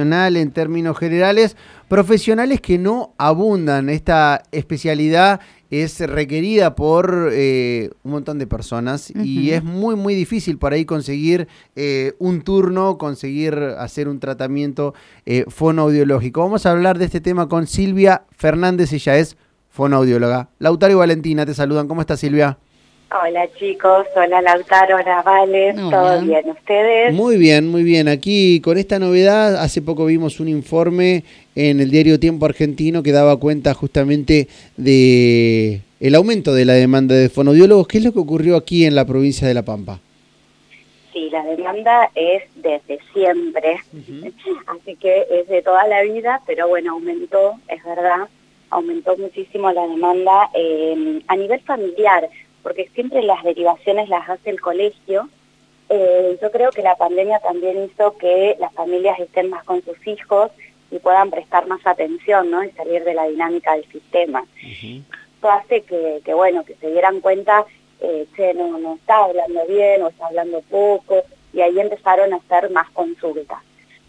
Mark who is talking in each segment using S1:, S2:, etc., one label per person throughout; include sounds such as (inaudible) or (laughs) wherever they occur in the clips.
S1: en términos generales, profesionales que no abundan. Esta especialidad es requerida por eh, un montón de personas y es muy, muy difícil por ahí conseguir eh, un turno, conseguir hacer un tratamiento eh, fonoaudiológico. Vamos a hablar de este tema con Silvia Fernández, ella es fonoaudióloga. Lautaro y Valentina te saludan. ¿Cómo estás, Silvia?
S2: Hola chicos, hola Lautaro, hola Vale, ¿todo bien? ¿Ustedes?
S1: Muy bien, muy bien. Aquí con esta novedad, hace poco vimos un informe en el diario Tiempo Argentino que daba cuenta justamente de el aumento de la demanda de fonoaudiólogos. ¿Qué es lo que ocurrió aquí en la provincia de La Pampa?
S2: Sí, la demanda es desde siempre, así que es de toda la vida, pero bueno, aumentó, es verdad, aumentó muchísimo la demanda eh, a nivel familiar porque siempre las derivaciones las hace el colegio. Eh, yo creo que la pandemia también hizo que las familias estén más con sus hijos y puedan prestar más atención, ¿no? Y salir de la dinámica del sistema. Esto hace que, que, bueno, que se dieran cuenta, eh, che, no, no está hablando bien o está hablando poco, y ahí empezaron a hacer más consultas.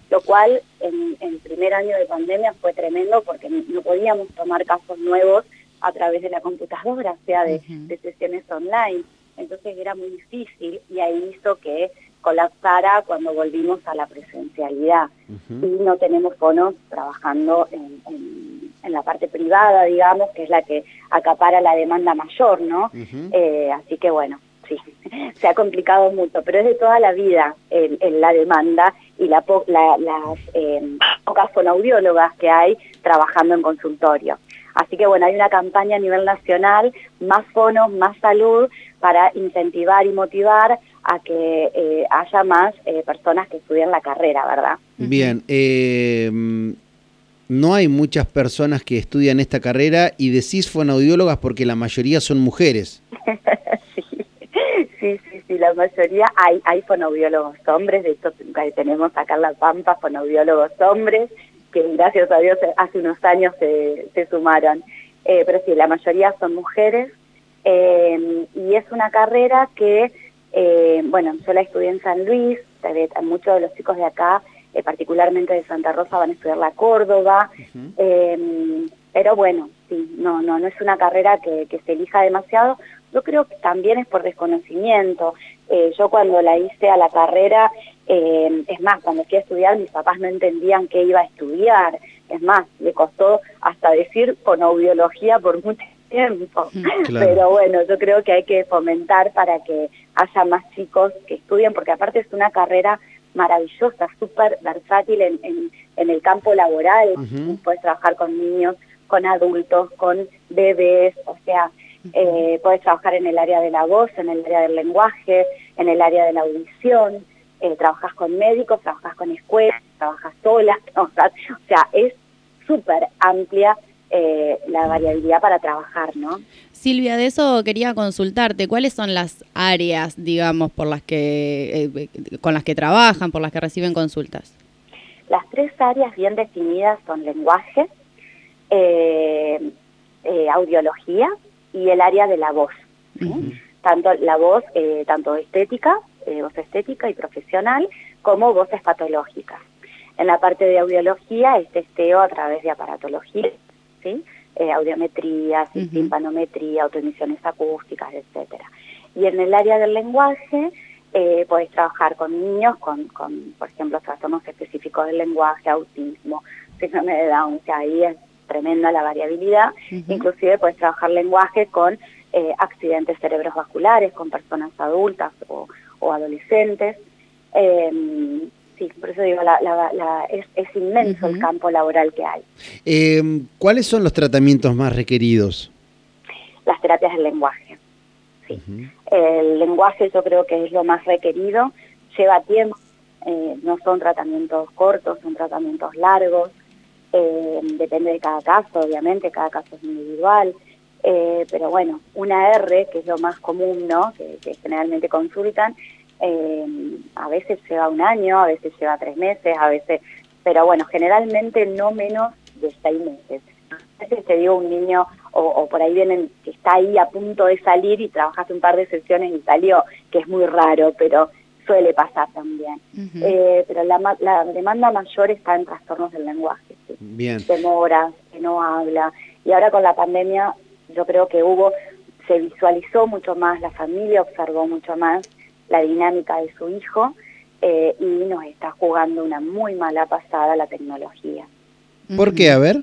S2: Lo cual en, en primer año de pandemia fue tremendo porque no podíamos tomar casos nuevos a través de la computadora, sea de, sesiones online. Entonces era muy difícil y ahí hizo que colapsara cuando volvimos a la presencialidad. Y no tenemos fonos trabajando en, la parte privada, digamos, que es la que acapara la demanda mayor, ¿no? Eh, así que bueno, sí, (laughs) se ha complicado mucho, pero es de toda la vida en, la demanda y la, las eh, pocas fonaudiólogas que hay trabajando en consultorio. Así que bueno, hay una campaña a nivel nacional, más fonos, más salud, para incentivar y motivar a que eh, haya más eh, personas que estudien la carrera, ¿verdad?
S1: Bien, eh, no hay muchas personas que estudian esta carrera y decís fonoaudiólogas porque la mayoría son mujeres. (laughs)
S2: sí. sí, sí, la mayoría hay, hay fonoaudiólogos hombres, de hecho tenemos acá en La Pampa fonoaudiólogos hombres, que gracias a Dios hace unos años se, se sumaron. Eh, pero sí, la mayoría son mujeres. Eh, y es una carrera que, eh, bueno, yo la estudié en San Luis, muchos de los chicos de acá, particularmente de Santa Rosa, van a estudiar la Córdoba, pero bueno, sí, no, no, no es una carrera que, que se elija demasiado, yo creo que también es por desconocimiento. Eh, yo cuando la hice a la carrera, eh, es más, cuando fui a estudiar mis papás no entendían qué iba a estudiar. Es más, le costó hasta decir fonoaudiología por mucho tiempo. Mm, Pero bueno, yo creo que hay que fomentar para que haya más chicos que estudien, porque aparte es una carrera maravillosa, súper versátil en, en, el campo laboral. Puedes trabajar con niños, con adultos, con bebés, o sea, eh, puedes trabajar en el área de la voz, en el área del lenguaje, en el área de la audición, eh, trabajas con médicos, trabajas con escuelas, trabajas solas, (laughs) o sea, es súper amplia eh, la variabilidad para trabajar, ¿no?
S3: Silvia, de eso quería consultarte, ¿cuáles son las áreas, digamos, por las que eh, con las que trabajan, por las que reciben consultas?
S2: Las tres áreas bien definidas son lenguaje, audiología y el área de la voz. Tanto la voz, eh, tanto estética, eh, voz estética y profesional, como voces patológicas. En la parte de audiología es testeo a través de aparatología, ¿sí? Eh, audiometría, timpanometría, autoemisiones acústicas, etcétera. Y en el área del lenguaje, eh, podés trabajar con niños con, con, por ejemplo, trastornos específicos del lenguaje, autismo, síndrome de Down, sea, ahí es tremenda la variabilidad, inclusive puedes trabajar lenguaje con eh, accidentes cerebrovasculares, con personas adultas o, adolescentes. Em, sí, por eso digo, es, inmenso el campo laboral que hay.
S1: Em, ¿Cuáles son los tratamientos más requeridos?
S2: Las terapias del lenguaje. Sí. El lenguaje yo creo que es lo más requerido, lleva tiempo, eh, no son tratamientos cortos, son tratamientos largos, eh, depende de cada caso, obviamente, cada caso es individual, eh, pero bueno, una R, que es lo más común, ¿no?, que, generalmente consultan, eh, a veces lleva un año, a veces lleva tres meses, a veces, pero bueno, generalmente no menos de seis meses. A veces te digo un niño, o, por ahí vienen, que está ahí a punto de salir y trabajaste un par de sesiones y salió, que es muy raro, pero suele pasar también. Eh, pero la, la, demanda mayor está en trastornos del lenguaje, ¿sí?
S1: Bien.
S2: Demora, que no habla. Y ahora con la pandemia yo creo que hubo, se visualizó mucho más, la familia observó mucho más la dinámica de su hijo eh, y nos está jugando una muy mala pasada la tecnología.
S1: ¿Por qué? A ver.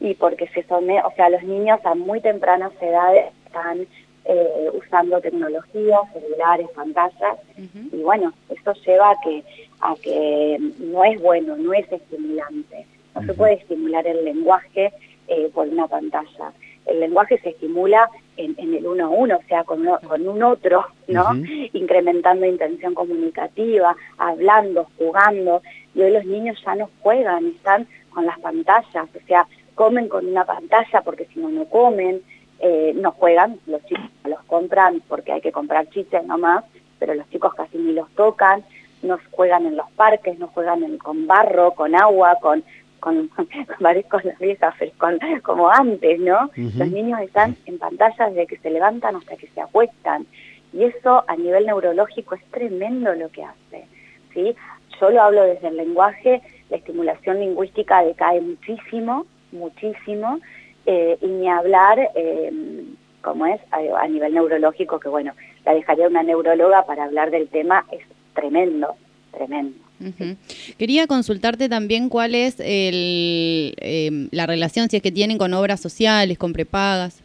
S2: Y porque se son, o sea, los niños a muy tempranas edades están eh, usando tecnología, celulares, pantallas, y bueno, eso lleva a que, a que no es bueno, no es estimulante. No se puede estimular el lenguaje eh, por una pantalla. El lenguaje se estimula en, el uno a uno, o sea, con, con un otro, ¿no? Incrementando intención comunicativa, hablando, jugando. Y hoy los niños ya no juegan, están con las pantallas, o sea, comen con una pantalla porque si no, no comen eh, no juegan, los chicos los compran porque hay que comprar chistes nomás, pero los chicos casi ni los tocan, no juegan en los parques, no juegan con barro, con agua, con con, (laughs) con, las viejas, con, como antes, ¿no? Los niños están en pantallas desde que se levantan hasta que se acuestan. Y eso a nivel neurológico es tremendo lo que hace, ¿sí? Yo lo hablo desde el lenguaje, la estimulación lingüística decae muchísimo, muchísimo, eh, y ni hablar, eh, como es, a, nivel neurológico, que bueno, la dejaría una neuróloga para hablar del tema, es tremendo, tremendo.
S3: Quería consultarte también cuál es el, em, la relación, si es que tienen con obras sociales, con prepagas.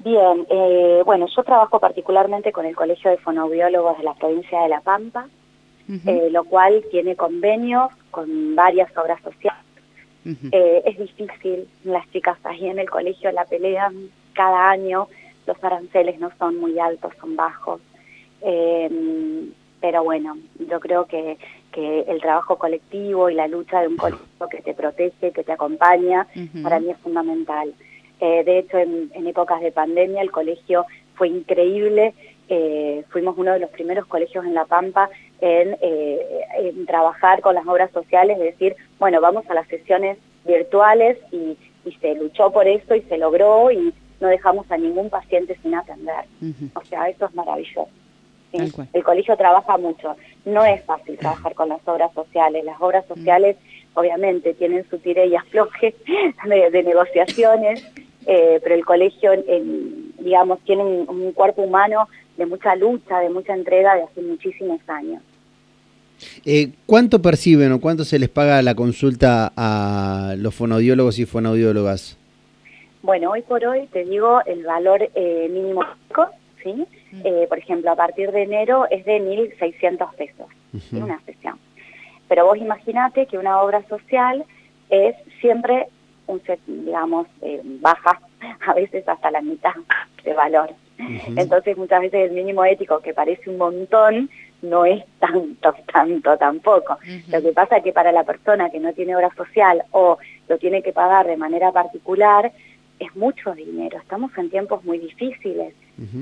S2: Bien, eh, bueno, yo trabajo particularmente con el Colegio de Fonobiólogos de la provincia de La Pampa, lo cual tiene convenios con varias obras sociales eh, es difícil, las chicas ahí en el colegio la pelean cada año, los aranceles no son muy altos, son bajos. Em, pero bueno, yo creo que, que el trabajo colectivo y la lucha de un colegio que te protege, que te acompaña, para mí es fundamental. Eh, de hecho, en, épocas de pandemia el colegio fue increíble. Eh, fuimos uno de los primeros colegios en La Pampa eh, en, trabajar con las obras sociales, es decir, bueno, vamos a las sesiones virtuales y, se luchó por eso y se logró y no dejamos a ningún paciente sin atender. O sea, eso es maravilloso. El colegio trabaja mucho. No es fácil trabajar con las obras sociales. Las obras sociales, obviamente, tienen su tire y afloje (laughs) de, negociaciones, eh, pero el colegio, digamos, tiene un cuerpo humano de mucha lucha, de mucha entrega de hace muchísimos años.
S1: Eh, ¿Cuánto perciben o cuánto se les paga la consulta a los fonaudiólogos y fonaudiólogas?
S2: Bueno, hoy por hoy te digo el valor eh, mínimo, ¿sí? Eh, por ejemplo, a partir de enero es de 1.600 pesos, una sesión. Pero vos imaginate que una obra social es siempre, un, digamos, baja (laughs) a veces hasta la mitad de valor. Entonces muchas veces el mínimo ético, que parece un montón, no es tanto, (laughs) tanto tampoco. Lo que pasa es que para la persona que no tiene obra social o lo tiene que pagar de manera particular, es mucho dinero. Estamos en tiempos muy difíciles.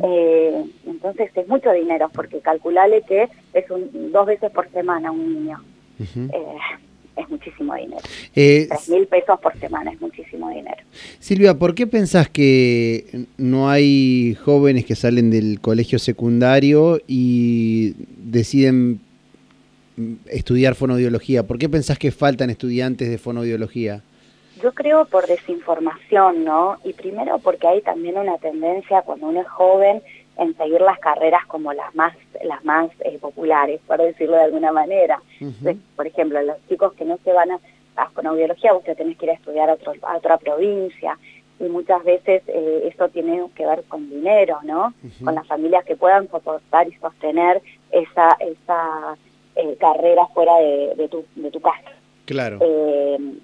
S2: Eh, entonces es mucho dinero, porque calculale que es un, dos veces por semana un niño es muchísimo dinero. Eh, Tres mil pesos por semana es muchísimo dinero.
S1: Silvia, ¿por qué pensás que no hay jóvenes que salen del colegio secundario y deciden estudiar fonodiología? ¿Por qué pensás que faltan estudiantes de fonodiología?
S2: Yo creo por desinformación, ¿no? Y primero porque hay también una tendencia cuando uno es joven en seguir las carreras como las más las más eh, populares, por decirlo de alguna manera. Por ejemplo, los chicos que no se van a, a vos tenés que ir a estudiar a, otro, a otra provincia, y muchas veces eh, eso tiene que ver con dinero, ¿no? Con las familias que puedan soportar y sostener esa, esa eh, carrera fuera de, tu, de tu casa.
S1: Claro.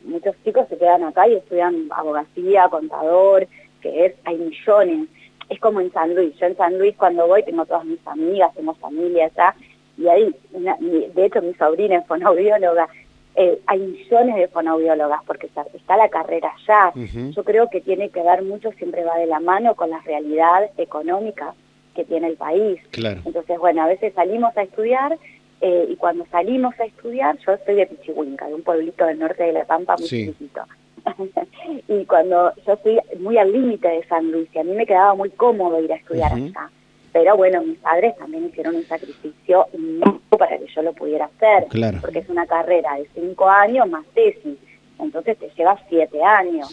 S2: muchos chicos se quedan acá y estudian abogacía, contador, que es, hay millones es como en San Luis. Yo en San Luis cuando voy tengo todas mis amigas, tengo familia allá, y ahí, de hecho mi sobrina es fonoaudióloga, eh, hay millones de fonoaudiólogas porque está, la carrera allá. Yo creo que tiene que ver mucho, siempre va de la mano con la realidad económica que tiene el país. Entonces, bueno, a veces salimos a estudiar eh, y cuando salimos a estudiar, yo soy de Pichihuinca, de un pueblito del norte de La Pampa muy chiquito. (laughs) y cuando yo estoy muy al límite de San Luis y a mí me quedaba muy cómodo ir a estudiar acá. pero bueno, mis padres también hicieron un sacrificio para que yo lo pudiera hacer,
S1: claro.
S2: porque es una carrera de cinco años más tesis, entonces te lleva siete años.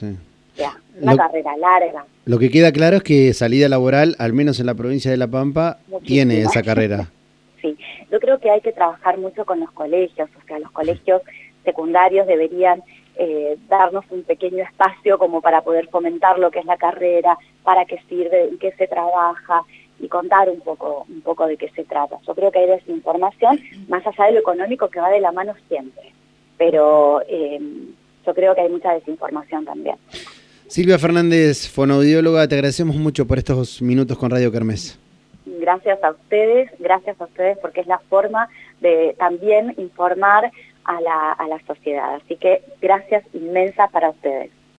S2: Ya, una carrera larga.
S1: Lo que queda claro es que salida laboral, al menos en la provincia de La Pampa, tiene esa carrera. (laughs)
S2: sí, yo creo que hay que trabajar mucho con los colegios, o sea, los colegios secundarios deberían eh, darnos un pequeño espacio como para poder fomentar lo que es la carrera, para qué sirve, en qué se trabaja y contar un poco, un poco de qué se trata. Yo creo que hay desinformación, más allá de lo económico que va de la mano siempre, pero eh, yo creo que hay mucha desinformación también.
S1: Silvia Fernández, fonoaudióloga, te agradecemos mucho por estos minutos con Radio Kermés.
S2: Gracias a ustedes, gracias a ustedes porque es la forma de también informar a la, a la sociedad. Así que gracias inmensa para ustedes.